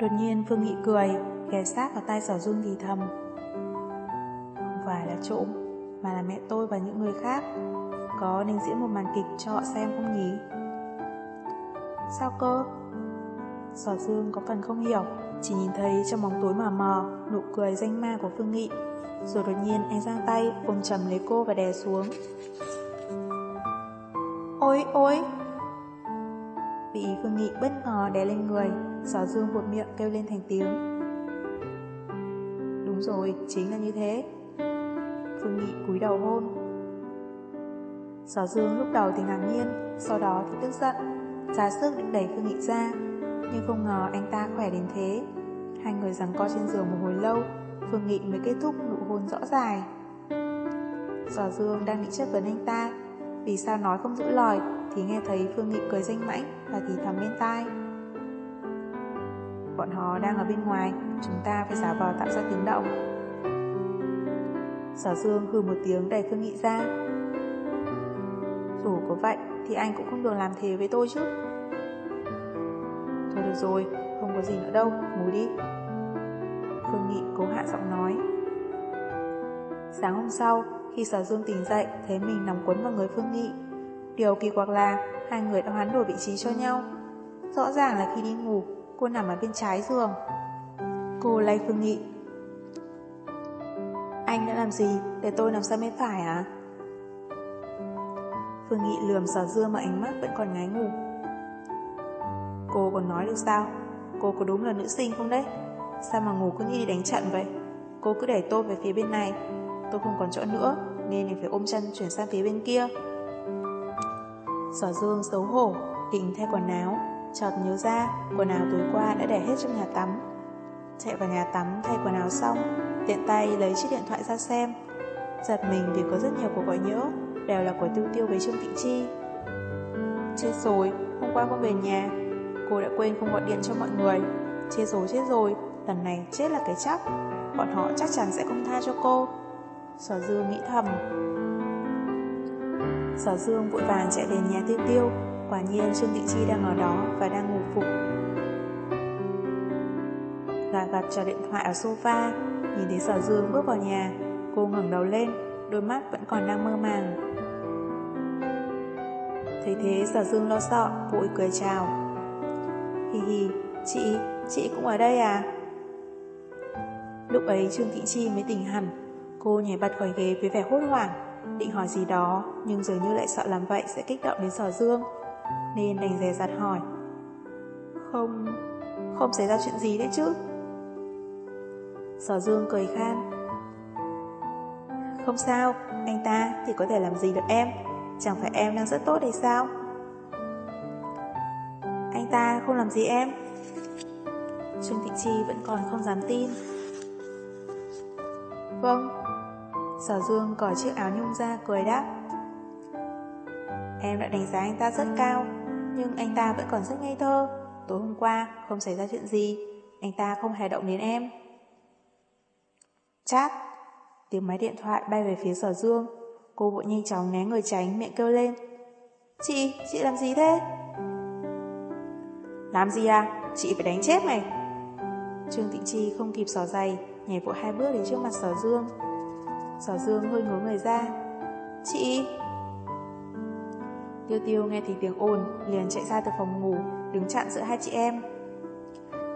Đột nhiên Phương Nghị cười, ghé sát vào tay sở dương thì thầm. Không phải là trộm, mà là mẹ tôi và những người khác. Có nên diễn một màn kịch cho họ xem không nhỉ? Sao cơ? Sở dương có phần không hiểu, chỉ nhìn thấy trong bóng tối mờ mờ, nụ cười danh ma của Phương Nghị. Rồi đột nhiên anh giang tay, ôm chầm lấy cô và đè xuống. Ôi, ôi! Bị Phương Nghị bất ngờ đè lên người, Sở Dương buột miệng kêu lên thành tiếng. Đúng rồi, chính là như thế. Phương Nghị cúi đầu hôn. Sở Dương lúc đầu thì ngạc nhiên, sau đó thì tức giận, ra sức định đẩy Phương Nghị ra, nhưng không ngờ anh ta khỏe đến thế. Hai người giằng co trên giường một hồi lâu, Phương Nghị mới kết thúc nụ hôn rõ dài. Sở Dương đang định chất vấn anh ta, vì sao nói không giữ lời thì nghe thấy Phương Nghị cười danh mãnh và thì thầm bên tai. Bọn họ đang ở bên ngoài, chúng ta phải giả vờ tạo ra tiếng động. Sở Dương hừ một tiếng đẩy thương Nghị ra. Dù có vậy thì anh cũng không được làm thế với tôi chứ. Thôi được rồi, không có gì nữa đâu, ngủ đi. Phương Nghị cố hạ giọng nói. Sáng hôm sau, khi Sở Dương tỉnh dậy, thấy mình nằm quấn vào người Phương Nghị. Điều kỳ quặc là hai người đã hoán đổi vị trí cho nhau. Rõ ràng là khi đi ngủ, cô nằm ở bên trái giường. Cô lay Phương Nghị. Anh đã làm gì để tôi nằm sang bên phải à? Phương Nghị lườm Sở dưa mà ánh mắt vẫn còn ngái ngủ. Cô còn nói được sao? Cô có đúng là nữ sinh không đấy? Sao mà ngủ cứ như đi đánh trận vậy? Cô cứ đẩy tôi về phía bên này. Tôi không còn chỗ nữa, nên phải ôm chân chuyển sang phía bên kia. Sở Dương xấu hổ, định thay quần áo, chợt nhớ ra quần áo tối qua đã để hết trong nhà tắm. Chạy vào nhà tắm thay quần áo xong, tiện tay lấy chiếc điện thoại ra xem. Giật mình vì có rất nhiều cuộc gọi nhỡ, đều là của Tiêu Tiêu với Trương Thị Chi. Chết rồi, hôm qua không về nhà, cô đã quên không gọi điện cho mọi người. Chết rồi, chết rồi, lần này chết là cái chắc. Bọn họ chắc chắn sẽ không tha cho cô. Sở Dương nghĩ thầm. Sở Dương vội vàng chạy đến nhà Tiêu Tiêu, quả nhiên Trương Thị Chi đang ở đó và đang ngủ phục. Gà gặt cho điện thoại ở sofa, nhìn thấy Sở Dương bước vào nhà, cô ngẩng đầu lên, đôi mắt vẫn còn đang mơ màng. Thấy thế Sở Dương lo sợ, vội cười chào. Hi hi, chị, chị cũng ở đây à? Lúc ấy Trương Thị Chi mới tỉnh hẳn, cô nhảy bật khỏi ghế với vẻ hốt hoảng, định hỏi gì đó, nhưng dường như lại sợ làm vậy sẽ kích động đến Sở Dương, nên đành dè dặt hỏi. Không, không xảy ra chuyện gì đấy chứ? Sở Dương cười khan. Không sao, anh ta thì có thể làm gì được em, chẳng phải em đang rất tốt hay sao? Anh ta không làm gì em. Trương Thị Chi vẫn còn không dám tin. Vâng. Sở Dương cởi chiếc áo nhung ra cười đáp. Em đã đánh giá anh ta rất cao, nhưng anh ta vẫn còn rất ngây thơ. Tối hôm qua không xảy ra chuyện gì, anh ta không hề động đến em. Chát! Tiếng máy điện thoại bay về phía sở dương. Cô vội nhanh chóng né người tránh miệng kêu lên. Chị, chị làm gì thế? Làm gì à? Chị phải đánh chết mày. Trương Tịnh Chi không kịp xỏ giày, nhảy vội hai bước đến trước mặt sở dương. Sở dương hơi ngứa người ra. Chị... Tiêu tiêu nghe thì tiếng ồn, liền chạy ra từ phòng ngủ, đứng chặn giữa hai chị em.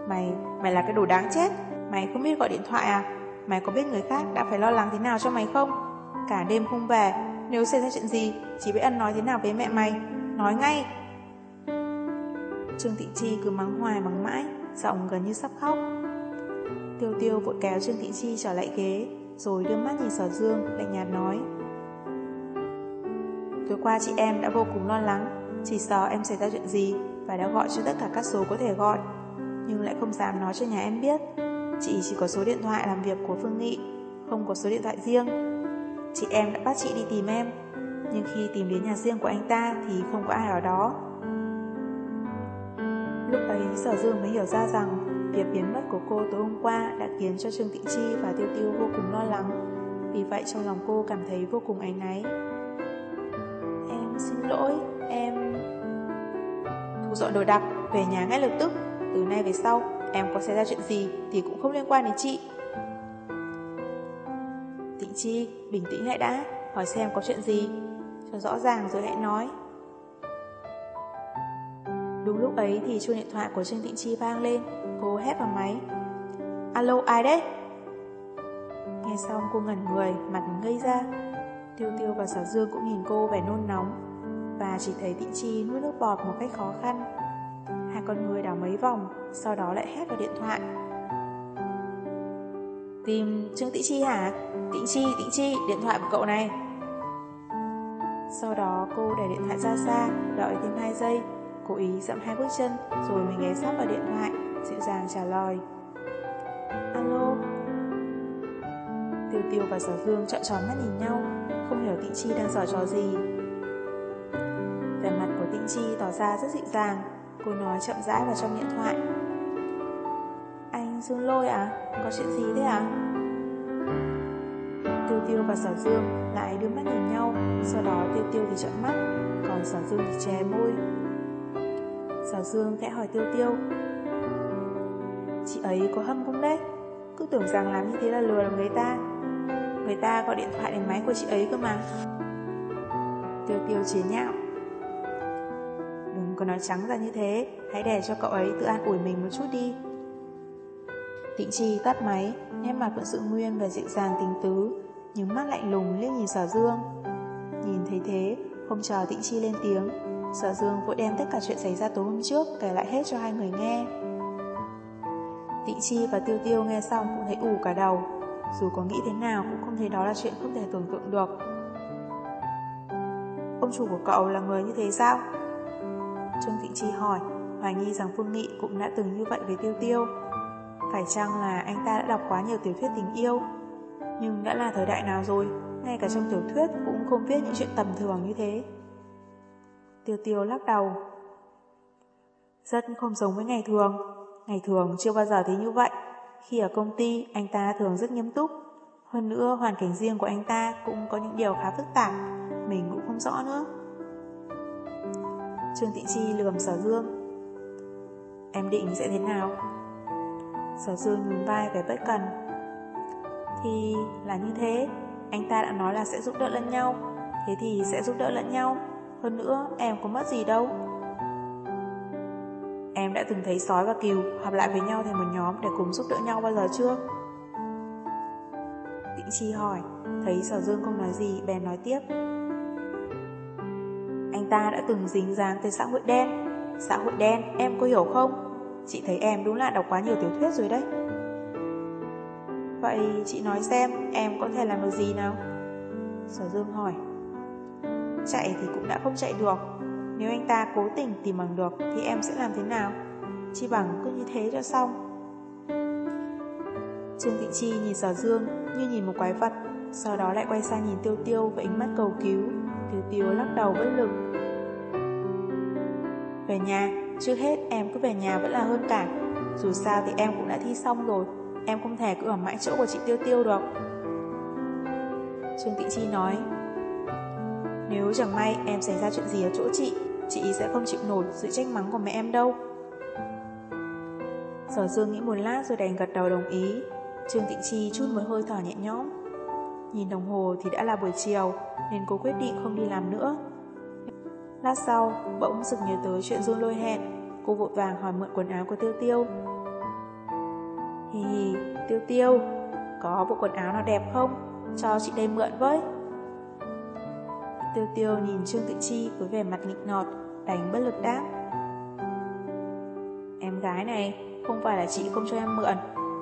Mày, mày là cái đồ đáng chết, mày không biết gọi điện thoại à? Mày có biết người khác đã phải lo lắng thế nào cho mày không? Cả đêm không về, nếu xảy ra chuyện gì, chỉ biết ăn nói thế nào với mẹ mày, nói ngay. Trương Thị Chi cứ mắng hoài mắng mãi, giọng gần như sắp khóc. Tiêu tiêu vội kéo Trương Thị Chi trở lại ghế, rồi đưa mắt nhìn sở dương, lạnh nhạt nói. Tối qua chị em đã vô cùng lo lắng, chỉ sợ em xảy ra chuyện gì và đã gọi cho tất cả các số có thể gọi, nhưng lại không dám nói cho nhà em biết. Chị chỉ có số điện thoại làm việc của Phương Nghị, không có số điện thoại riêng. Chị em đã bắt chị đi tìm em, nhưng khi tìm đến nhà riêng của anh ta thì không có ai ở đó. Lúc ấy Sở Dương mới hiểu ra rằng việc biến mất của cô tối hôm qua đã khiến cho Trương Tịnh Chi và Tiêu Tiêu vô cùng lo lắng. Vì vậy trong lòng cô cảm thấy vô cùng áy náy. Xin lỗi, em... Thu dọn đồ đạc, về nhà ngay lập tức. Từ nay về sau, em có xảy ra chuyện gì thì cũng không liên quan đến chị. Tịnh Chi, bình tĩnh lại đã, hỏi xem có chuyện gì, cho rõ ràng rồi hãy nói. Đúng lúc ấy thì chuông điện thoại của Trương Tịnh Chi vang lên, cô hét vào máy. Alo, ai đấy? Nghe xong cô ngẩn người, mặt ngây ra. Tiêu Tiêu và Sở Dương cũng nhìn cô vẻ nôn nóng, và chỉ thấy Tịnh Chi nuốt nước bọt một cách khó khăn. Hai con người đảo mấy vòng, sau đó lại hét vào điện thoại. Tìm Trương Tịnh Chi hả? Tịnh Chi, Tịnh Chi, điện thoại của cậu này. Sau đó cô để điện thoại ra xa, đợi thêm 2 giây, cố ý dậm hai bước chân rồi mình ghé sát vào điện thoại, dịu dàng trả lời. Alo. Tiêu Tiêu và Sở Dương trợn tròn mắt nhìn nhau, không hiểu Tịnh Chi đang giở trò gì ra rất dịu dàng, cô nói chậm rãi vào trong điện thoại. Anh Dương Lôi à? Có chuyện gì thế à? Tiêu Tiêu và Sở Dương lại đưa mắt nhìn nhau, sau đó Tiêu Tiêu thì trợn mắt, còn Sở Dương thì che môi. Sở Dương khẽ hỏi Tiêu Tiêu. Chị ấy có hâm không đấy? Cứ tưởng rằng làm như thế là lừa được người ta. Người ta gọi điện thoại đến máy của chị ấy cơ mà. Tiêu Tiêu chế nhạo. Đừng có nói trắng ra như thế, hãy để cho cậu ấy tự an ủi mình một chút đi. Tịnh Chi tắt máy, nét mặt vẫn sự nguyên và dịu dàng tình tứ, nhưng mắt lạnh lùng liếc nhìn Sở Dương. Nhìn thấy thế, không chờ Tịnh Chi lên tiếng, Sở Dương vội đem tất cả chuyện xảy ra tối hôm trước kể lại hết cho hai người nghe. Tịnh Chi và Tiêu Tiêu nghe xong cũng thấy ủ cả đầu, dù có nghĩ thế nào cũng không thấy đó là chuyện không thể tưởng tượng được. Ông chủ của cậu là người như thế sao? Trương Thị Chi hỏi, hoài nghi rằng Phương Nghị cũng đã từng như vậy với Tiêu Tiêu. Phải chăng là anh ta đã đọc quá nhiều tiểu thuyết tình yêu? Nhưng đã là thời đại nào rồi, ngay cả trong tiểu thuyết cũng không viết những chuyện tầm thường như thế. Tiêu Tiêu lắc đầu. Rất không giống với ngày thường. Ngày thường chưa bao giờ thấy như vậy. Khi ở công ty, anh ta thường rất nghiêm túc. Hơn nữa, hoàn cảnh riêng của anh ta cũng có những điều khá phức tạp. Mình cũng không rõ nữa. Trương Thị Chi lườm Sở Dương. Em định sẽ thế nào? Sở Dương nhún vai về bất cần. Thì là như thế, anh ta đã nói là sẽ giúp đỡ lẫn nhau, thế thì sẽ giúp đỡ lẫn nhau. Hơn nữa, em có mất gì đâu. Em đã từng thấy sói và kiều hợp lại với nhau thành một nhóm để cùng giúp đỡ nhau bao giờ chưa? Tịnh Chi hỏi, thấy Sở Dương không nói gì, bèn nói tiếp. Anh ta đã từng dính dáng tới xã hội đen. Xã hội đen, em có hiểu không? Chị thấy em đúng là đọc quá nhiều tiểu thuyết rồi đấy. Vậy chị nói xem em có thể làm được gì nào? Sở Dương hỏi. Chạy thì cũng đã không chạy được. Nếu anh ta cố tình tìm bằng được thì em sẽ làm thế nào? Chi bằng cứ như thế cho xong. Trương Thị Chi nhìn Sở Dương như nhìn một quái vật, sau đó lại quay sang nhìn Tiêu Tiêu với ánh mắt cầu cứu. Tiêu Tiêu lắc đầu bất lực. Về nhà, trước hết em cứ về nhà vẫn là hơn cả. Dù sao thì em cũng đã thi xong rồi, em không thể cứ ở mãi chỗ của chị Tiêu Tiêu được. Trương Thị Chi nói, nếu chẳng may em xảy ra chuyện gì ở chỗ chị, chị sẽ không chịu nổi sự trách mắng của mẹ em đâu. Sở Dương nghĩ một lát rồi đành gật đầu đồng ý. Trương Tịnh Chi chút một hơi thở nhẹ nhõm. Nhìn đồng hồ thì đã là buổi chiều, nên cô quyết định không đi làm nữa. Lát sau, bỗng sực nhớ tới chuyện run lôi hẹn. Cô vội vàng hỏi mượn quần áo của Tiêu Tiêu. Hì hì, Tiêu Tiêu, có bộ quần áo nào đẹp không? Cho chị đây mượn với. Tiêu Tiêu nhìn Trương Tự Chi với vẻ mặt nghịch nọt, đánh bất lực đáp. Em gái này, không phải là chị không cho em mượn,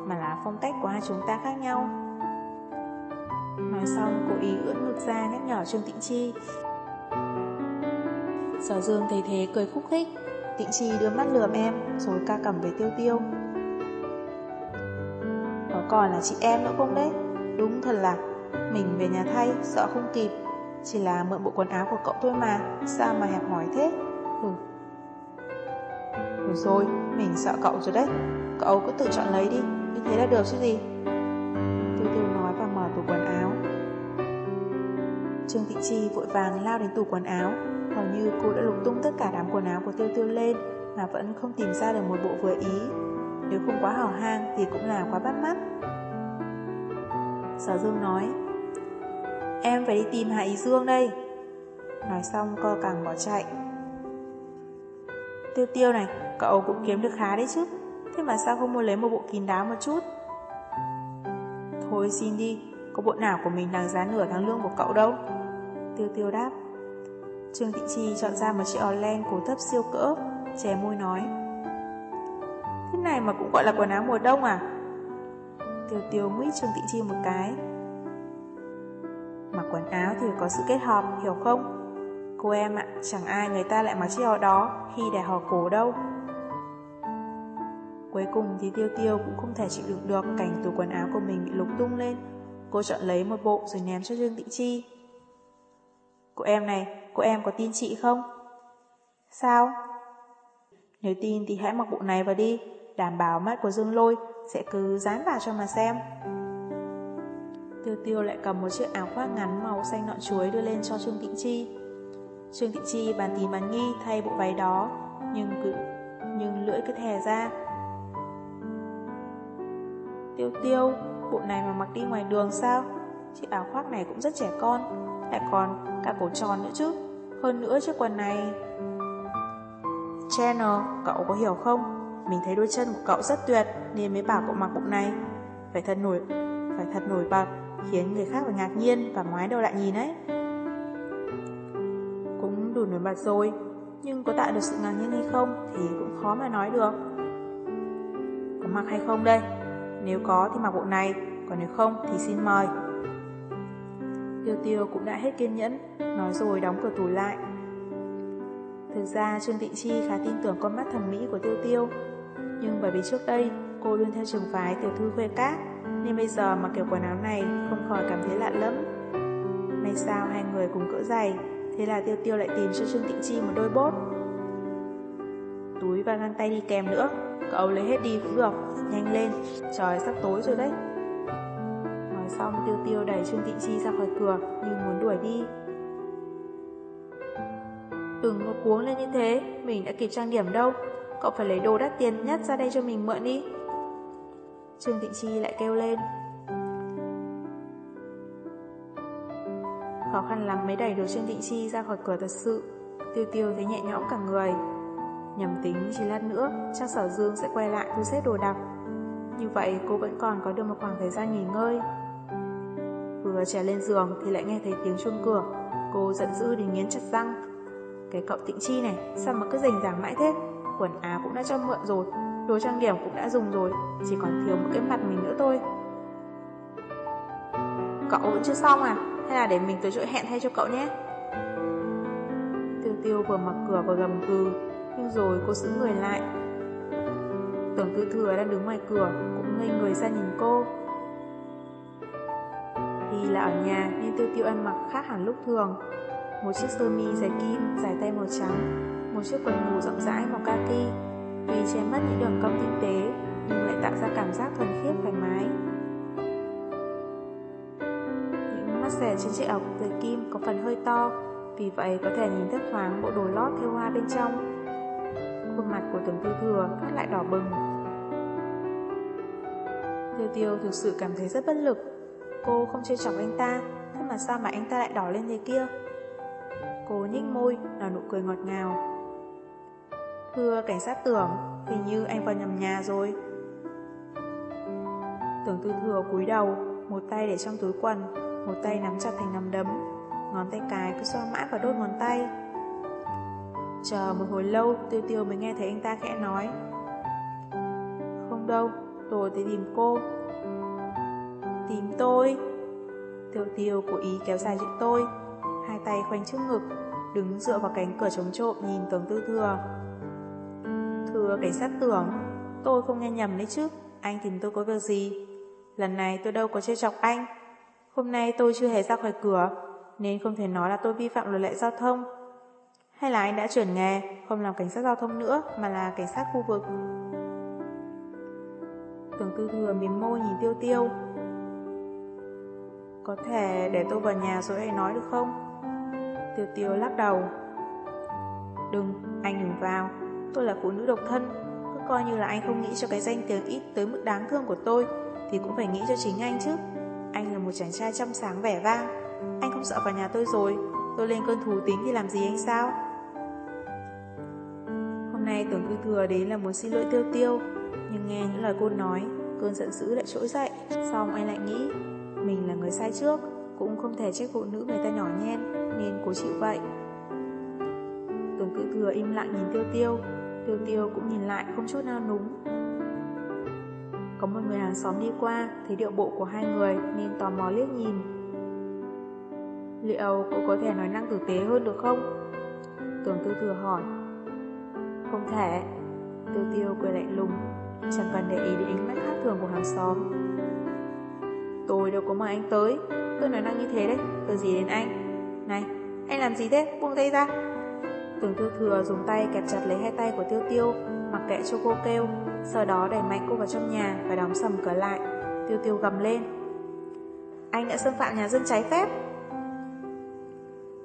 mà là phong cách của hai chúng ta khác nhau. Nói xong, cô ý ưỡn ngực ra nhắc nhở Trương Tịnh Chi. Sở Dương thấy thế cười khúc khích, Tịnh Chi đưa mắt lườm em, rồi ca cầm về Tiêu Tiêu. Có còn là chị em nữa không đấy? Đúng thật là, mình về nhà thay, sợ không kịp. Chỉ là mượn bộ quần áo của cậu thôi mà, sao mà hẹp hỏi thế? Ừ. Được rồi, mình sợ cậu rồi đấy. Cậu cứ tự chọn lấy đi, như thế là được chứ gì? Tiêu Tiêu nói và mở tủ quần áo. Trương Thị Chi vội vàng lao đến tủ quần áo, như cô đã lục tung tất cả đám quần áo của Tiêu Tiêu lên mà vẫn không tìm ra được một bộ vừa ý. nếu không quá hào hang thì cũng là quá bắt mắt. Sở Dương nói, em phải đi tìm Hạ Ý Dương đây. Nói xong co càng bỏ chạy. Tiêu tiêu này, cậu cũng kiếm được khá đấy chứ. Thế mà sao không mua lấy một bộ kín đáo một chút? Thôi xin đi, có bộ nào của mình đáng giá nửa tháng lương của cậu đâu. Tiêu tiêu đáp. Trương Thị Chi chọn ra một chiếc áo len cổ thấp siêu cỡ, chè môi nói. Thế này mà cũng gọi là quần áo mùa đông à? Tiêu tiêu nguyết Trương Thị Chi một cái. Mặc quần áo thì có sự kết hợp, hiểu không? Cô em ạ, chẳng ai người ta lại mặc chiếc áo đó khi để hò cổ đâu. Cuối cùng thì Tiêu Tiêu cũng không thể chịu đựng được cảnh tủ quần áo của mình bị lục tung lên. Cô chọn lấy một bộ rồi ném cho Dương Tị Chi. Cô em này, cô em có tin chị không? Sao? Nếu tin thì hãy mặc bộ này vào đi, đảm bảo mắt của Dương Lôi sẽ cứ dán vào cho mà xem. Tiêu Tiêu lại cầm một chiếc áo khoác ngắn màu xanh nọn chuối đưa lên cho Trương tịnh Chi. Trương tịnh Chi bàn tín bán nghi thay bộ váy đó, nhưng cứ nhưng lưỡi cứ thè ra. Tiêu tiêu, bộ này mà mặc đi ngoài đường sao? Chiếc áo khoác này cũng rất trẻ con, lại còn cả cổ tròn nữa chứ. Hơn nữa chiếc quần này... Channel, cậu có hiểu không? Mình thấy đôi chân của cậu rất tuyệt nên mới bảo cậu mặc bộ này. Phải thật nổi, phải thật nổi bật, khiến người khác phải ngạc nhiên và ngoái đầu lại nhìn ấy đủ nổi bật rồi, nhưng có tạo được sự ngạc nhiên hay không thì cũng khó mà nói được. Có mặc hay không đây? Nếu có thì mặc bộ này, còn nếu không thì xin mời. Tiêu tiêu cũng đã hết kiên nhẫn, nói rồi đóng cửa tủ lại. Thực ra Trương Tịnh Chi khá tin tưởng con mắt thẩm mỹ của Tiêu Tiêu, nhưng bởi vì trước đây cô luôn theo trường phái tiểu thư khuê cát, nên bây giờ mặc kiểu quần áo này không khỏi cảm thấy lạ lắm. May sao hai người cùng cỡ giày, Thế là Tiêu Tiêu lại tìm cho Trương Tịnh Chi một đôi bốt Túi và găng tay đi kèm nữa Cậu lấy hết đi cũng được Nhanh lên, trời sắp tối rồi đấy Tiêu đẩy Trương Tịnh Chi ra khỏi cửa Như muốn đuổi đi. Đừng có cuống lên như thế, Mình đã kịp trang điểm đâu. Cậu phải lấy đồ đắt tiền nhất ra đây cho mình mượn đi. Trương Tịnh Chi lại kêu lên. Khó khăn lắm mới đẩy được Trương Tịnh Chi ra khỏi cửa thật sự. Tiêu tiêu thấy nhẹ nhõm cả người. Nhầm tính chỉ lát nữa, Chắc sở dương sẽ quay lại thu xếp đồ đạc. Như vậy cô vẫn còn có được một khoảng thời gian nghỉ ngơi. Vừa trèo lên giường Thì lại nghe thấy tiếng chuông cửa. Cô giận dữ đến nghiến chặt răng. Cái cậu Tịnh Chi này, Sao mà cứ rình ràng mãi thế? Quần áo cũng đã cho mượn rồi, Đồ trang điểm cũng đã dùng rồi, Chỉ còn thiếu một cái mặt mình nữa thôi. Cậu vẫn chưa xong à? Hay là để mình tới chỗ hẹn thay cho cậu nhé? Tiêu tiêu vừa mở cửa vừa gầm gừ, Nhưng rồi cô giữ người lại. Tưởng tư thừa đang đứng ngoài cửa, Cũng ngây người ra nhìn cô. Vì là ở nhà Nên tiêu tiêu ăn mặc khác hẳn lúc thường Một chiếc sơ mi dài kim Dài tay màu trắng Một chiếc quần ngủ rộng rãi màu kaki Tuy che mất những đường cong tinh tế Nhưng lại tạo ra cảm giác thuần khiết thoải mái những mắt xẻ trên chiếc áo từ kim có phần hơi to, vì vậy có thể nhìn thấp thoáng bộ đồ lót theo hoa bên trong. Khuôn mặt của tưởng tư thừa phát lại đỏ bừng. Tiêu tiêu thực sự cảm thấy rất bất lực. Cô không chơi chọc anh ta, thế mà sao mà anh ta lại đỏ lên thế kia? Cô nhích môi, nở nụ cười ngọt ngào. Thưa cảnh sát tưởng, hình như anh vào nhầm nhà rồi. Tưởng tư thừa cúi đầu, một tay để trong túi quần, một tay nắm chặt thành nắm đấm Ngón tay cái cứ xoa mãi vào đốt ngón tay Chờ một hồi lâu Tiêu tiêu mới nghe thấy anh ta khẽ nói Không đâu Tôi tới tìm cô Tìm tôi Tiêu tiêu cố ý kéo dài chuyện tôi Hai tay khoanh trước ngực Đứng dựa vào cánh cửa chống trộm nhìn tường Tư Thừa Thưa cảnh sát tưởng Tôi không nghe nhầm đấy chứ Anh tìm tôi có việc gì Lần này tôi đâu có chơi chọc anh Hôm nay tôi chưa hề ra khỏi cửa, nên không thể nói là tôi vi phạm luật lệ giao thông. Hay là anh đã chuyển nghề, không làm cảnh sát giao thông nữa, mà là cảnh sát khu vực. Tưởng tư thừa mím môi nhìn tiêu tiêu. Có thể để tôi vào nhà rồi anh nói được không? Tiêu tiêu lắc đầu. Đừng, anh đừng vào. Tôi là phụ nữ độc thân, cứ coi như là anh không nghĩ cho cái danh tiếng ít tới mức đáng thương của tôi, thì cũng phải nghĩ cho chính anh chứ. Anh là một chàng trai trong sáng vẻ vang. Anh không sợ vào nhà tôi rồi, tôi lên cơn thú tính thì làm gì anh sao? Hôm nay tưởng cư thừa đến là muốn xin lỗi tiêu tiêu, nhưng nghe những lời cô nói, cơn giận dữ lại trỗi dậy. Xong anh lại nghĩ, mình là người sai trước, cũng không thể trách phụ nữ người ta nhỏ nhen, nên cố chịu vậy. Tưởng tư thừa im lặng nhìn tiêu tiêu, tiêu tiêu cũng nhìn lại không chút nào núng. Có một người hàng xóm đi qua, thấy điệu bộ của hai người nên tò mò liếc nhìn. Liệu cô có thể nói năng tử tế hơn được không? Tưởng tư thừa hỏi. Không thể. Tiêu tiêu cười lạnh lùng, chẳng cần để ý đến ánh mắt khác thường của hàng xóm đều có mời anh tới, tôi nói năng như thế đấy, từ gì đến anh? Này, anh làm gì thế? Buông tay ra. Tưởng tư thừa dùng tay kẹp chặt lấy hai tay của tiêu tiêu, mặc kệ cho cô kêu, sau đó đẩy mạnh cô vào trong nhà và đóng sầm cửa lại. Tiêu tiêu gầm lên. Anh đã xâm phạm nhà dân trái phép.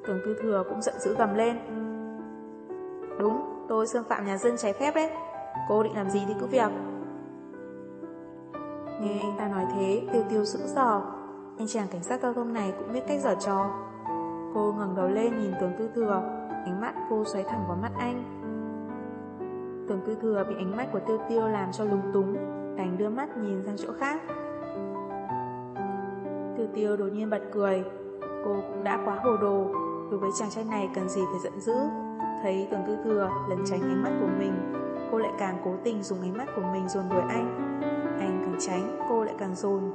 Tưởng tư thừa cũng giận dữ gầm lên. Đúng, tôi xâm phạm nhà dân trái phép đấy. Cô định làm gì thì cứ việc. Nghe anh ta nói thế, tiêu tiêu sững sờ. Anh chàng cảnh sát giao thông này cũng biết cách giở trò. Cô ngẩng đầu lên nhìn tường tư thừa, ánh mắt cô xoáy thẳng vào mắt anh. tường tư thừa bị ánh mắt của tiêu tiêu làm cho lúng túng, đành đưa mắt nhìn sang chỗ khác. Tiêu tiêu đột nhiên bật cười, cô cũng đã quá hồ đồ, đối với chàng trai này cần gì phải giận dữ. Thấy tường tư thừa lấn tránh ánh mắt của mình, cô lại càng cố tình dùng ánh mắt của mình dồn đuổi anh. Tránh, cô lại càng dồn.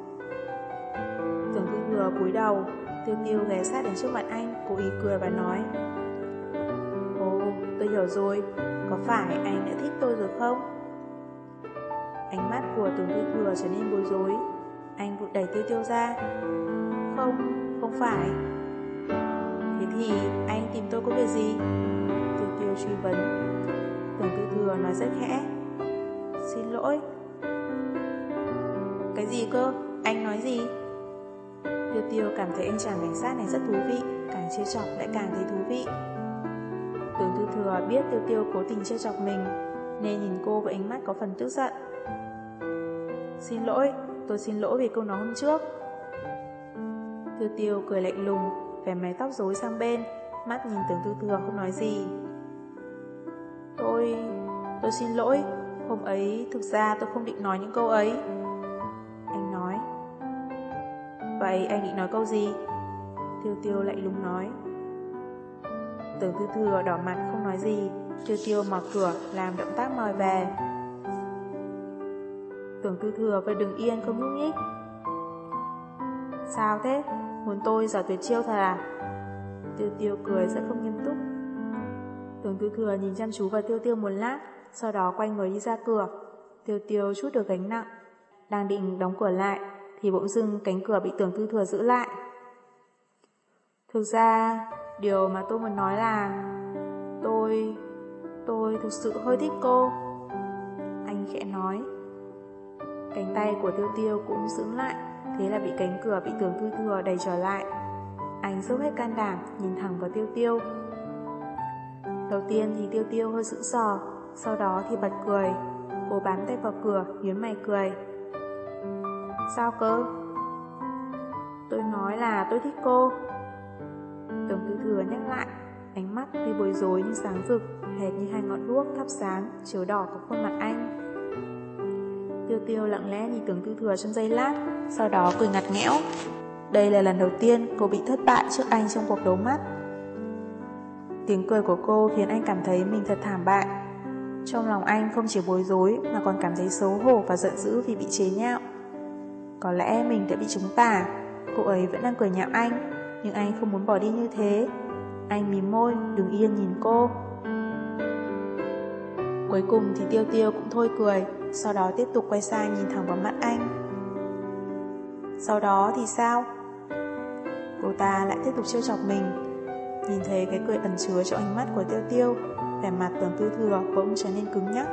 Tưởng tư thừa cúi đầu, tiêu tiêu ghé sát đến trước mặt anh, cố ý cười và nói Ồ, tôi hiểu rồi, có phải anh đã thích tôi rồi không? Ánh mắt của tưởng tư thừa trở nên bối rối, anh vụt đẩy tiêu tiêu ra. Không, không phải. Thế thì anh tìm tôi có việc gì? Tiêu tiêu truy vấn. Tưởng tư thừa nói rất khẽ. Xin lỗi. Cái gì cơ? Anh nói gì? Tiêu tiêu cảm thấy anh chàng cảnh sát này rất thú vị, càng chia chọc lại càng thấy thú vị. Tưởng tư thừa biết tiêu tiêu cố tình chia chọc mình, nên nhìn cô với ánh mắt có phần tức giận. Xin lỗi, tôi xin lỗi vì câu nói hôm trước. Tiêu tiêu cười lạnh lùng, vẻ mái tóc rối sang bên, mắt nhìn tưởng tư thừa không nói gì. Tôi... tôi xin lỗi, hôm ấy thực ra tôi không định nói những câu ấy. Vậy anh định nói câu gì? Tiêu tiêu lạnh lùng nói. Tưởng tư thừa đỏ mặt không nói gì, tiêu tiêu mở cửa làm động tác mời về. Tưởng tư thừa vẫn đứng yên không nhúc nhích. Sao thế? Muốn tôi giỏi tuyệt chiêu thật à? Tiêu tiêu cười rất không nghiêm túc. Tưởng tư thừa nhìn chăm chú vào tiêu tiêu một lát, sau đó quay người đi ra cửa. Tiêu tiêu chút được gánh nặng, đang định đóng cửa lại, thì bỗng dưng cánh cửa bị tưởng tư thừa giữ lại. Thực ra, điều mà tôi muốn nói là tôi... tôi thực sự hơi thích cô. Anh khẽ nói. Cánh tay của tiêu tiêu cũng giữ lại, thế là bị cánh cửa bị tưởng tư thừa đẩy trở lại. Anh dốc hết can đảm, nhìn thẳng vào tiêu tiêu. Đầu tiên thì tiêu tiêu hơi sững sờ, sau đó thì bật cười. Cô bám tay vào cửa, nhớn mày cười. Sao cơ? Tôi nói là tôi thích cô. Tưởng tư thừa nhắc lại, ánh mắt tuy bối rối nhưng sáng rực, hệt như hai ngọn đuốc thắp sáng, chiếu đỏ của khuôn mặt anh. Tiêu tiêu lặng lẽ nhìn tưởng tư thừa trong giây lát, sau đó cười ngặt nghẽo. Đây là lần đầu tiên cô bị thất bại trước anh trong cuộc đấu mắt. Tiếng cười của cô khiến anh cảm thấy mình thật thảm bại. Trong lòng anh không chỉ bối rối mà còn cảm thấy xấu hổ và giận dữ vì bị chế nhạo. Có lẽ mình đã bị trúng tả, cô ấy vẫn đang cười nhạo anh, nhưng anh không muốn bỏ đi như thế. Anh mím môi, đứng yên nhìn cô. Cuối cùng thì Tiêu Tiêu cũng thôi cười, sau đó tiếp tục quay sang nhìn thẳng vào mắt anh. Sau đó thì sao? Cô ta lại tiếp tục trêu chọc mình. Nhìn thấy cái cười ẩn chứa trong ánh mắt của Tiêu Tiêu, vẻ mặt tưởng tư thừa bỗng trở nên cứng nhắc.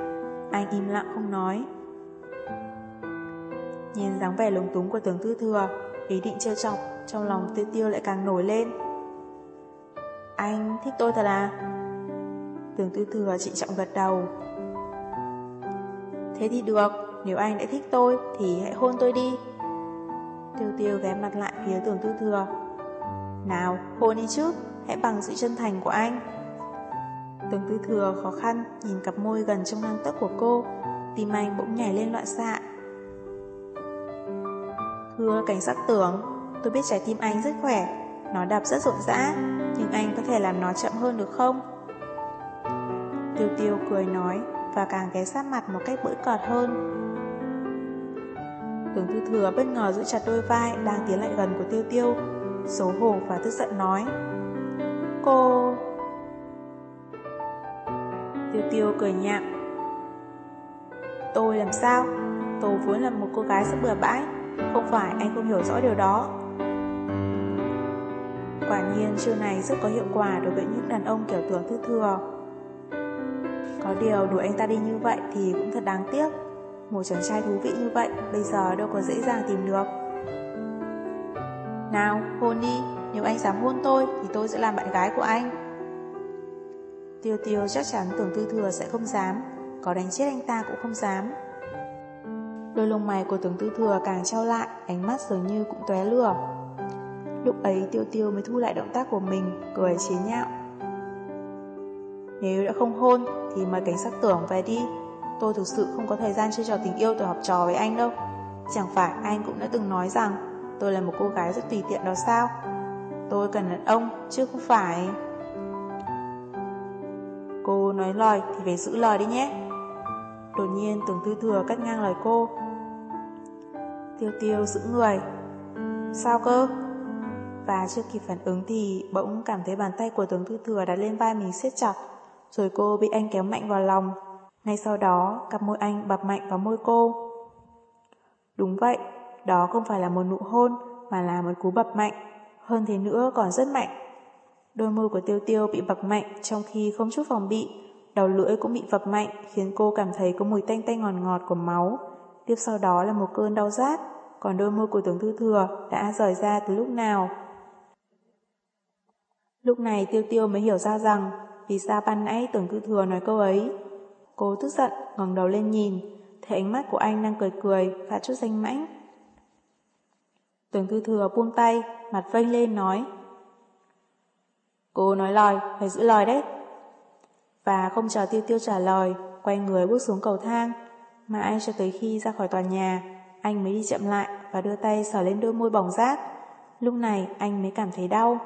Anh im lặng không nói. Nhìn dáng vẻ lúng túng của tướng tư thừa, ý định trêu chọc, trong lòng Tiêu Tiêu lại càng nổi lên. Anh thích tôi thật à? Tướng tư thừa chị trọng gật đầu. Thế thì được, nếu anh đã thích tôi thì hãy hôn tôi đi. Tiêu tiêu ghé mặt lại phía tưởng tư thừa. Nào, hôn đi trước, hãy bằng sự chân thành của anh. Tưởng tư thừa khó khăn nhìn cặp môi gần trong năng tấc của cô, tim anh bỗng nhảy lên loạn xạ. Thưa cảnh sát tưởng, tôi biết trái tim anh rất khỏe, nó đập rất rộn rã, nhưng anh có thể làm nó chậm hơn được không? Tiêu tiêu cười nói và càng ghé sát mặt một cách bỡn cợt hơn. tưởng tư thừa bất ngờ giữ chặt đôi vai đang tiến lại gần của tiêu tiêu, xấu hổ và tức giận nói. Cô... Tiêu tiêu cười nhạt Tôi làm sao? Tôi vốn là một cô gái rất bừa bãi, không phải anh không hiểu rõ điều đó. Quả nhiên chiêu này rất có hiệu quả đối với những đàn ông kiểu tưởng tư thừa. Có điều đuổi anh ta đi như vậy thì cũng thật đáng tiếc. Một chàng trai thú vị như vậy bây giờ đâu có dễ dàng tìm được. Nào, hôn đi, nếu anh dám hôn tôi thì tôi sẽ làm bạn gái của anh. Tiêu tiêu chắc chắn tưởng tư thừa sẽ không dám, có đánh chết anh ta cũng không dám. Đôi lông mày của tưởng tư thừa càng trao lại, ánh mắt dường như cũng tóe lửa. Lúc ấy tiêu tiêu mới thu lại động tác của mình, cười chế nhạo. Nếu đã không hôn thì mời cảnh sát tưởng về đi. Tôi thực sự không có thời gian chơi trò tình yêu tôi học trò với anh đâu. Chẳng phải anh cũng đã từng nói rằng tôi là một cô gái rất tùy tiện đó sao? Tôi cần đàn ông, chứ không phải... Cô nói lời thì phải giữ lời đi nhé. Đột nhiên tưởng tư thừa cắt ngang lời cô. Tiêu tiêu giữ người. Sao cơ? Và chưa kịp phản ứng thì bỗng cảm thấy bàn tay của tướng tư thừa đã lên vai mình siết chặt, rồi cô bị anh kéo mạnh vào lòng. Ngay sau đó, cặp môi anh bập mạnh vào môi cô. Đúng vậy, đó không phải là một nụ hôn, mà là một cú bập mạnh, hơn thế nữa còn rất mạnh. Đôi môi của Tiêu Tiêu bị bập mạnh trong khi không chút phòng bị, đầu lưỡi cũng bị vập mạnh khiến cô cảm thấy có mùi tanh tanh ngọt ngọt của máu. Tiếp sau đó là một cơn đau rát, còn đôi môi của tướng thư thừa đã rời ra từ lúc nào. Lúc này Tiêu Tiêu mới hiểu ra rằng vì sao ban nãy tưởng thư thừa nói câu ấy. Cô tức giận, ngẩng đầu lên nhìn, thấy ánh mắt của anh đang cười cười, và chút danh mãnh. Tưởng thư thừa buông tay, mặt vênh lên nói. Cô nói lời, phải giữ lời đấy. Và không chờ tiêu tiêu trả lời, quay người bước xuống cầu thang. Mãi cho tới khi ra khỏi tòa nhà, anh mới đi chậm lại và đưa tay sờ lên đôi môi bỏng rát. Lúc này anh mới cảm thấy đau.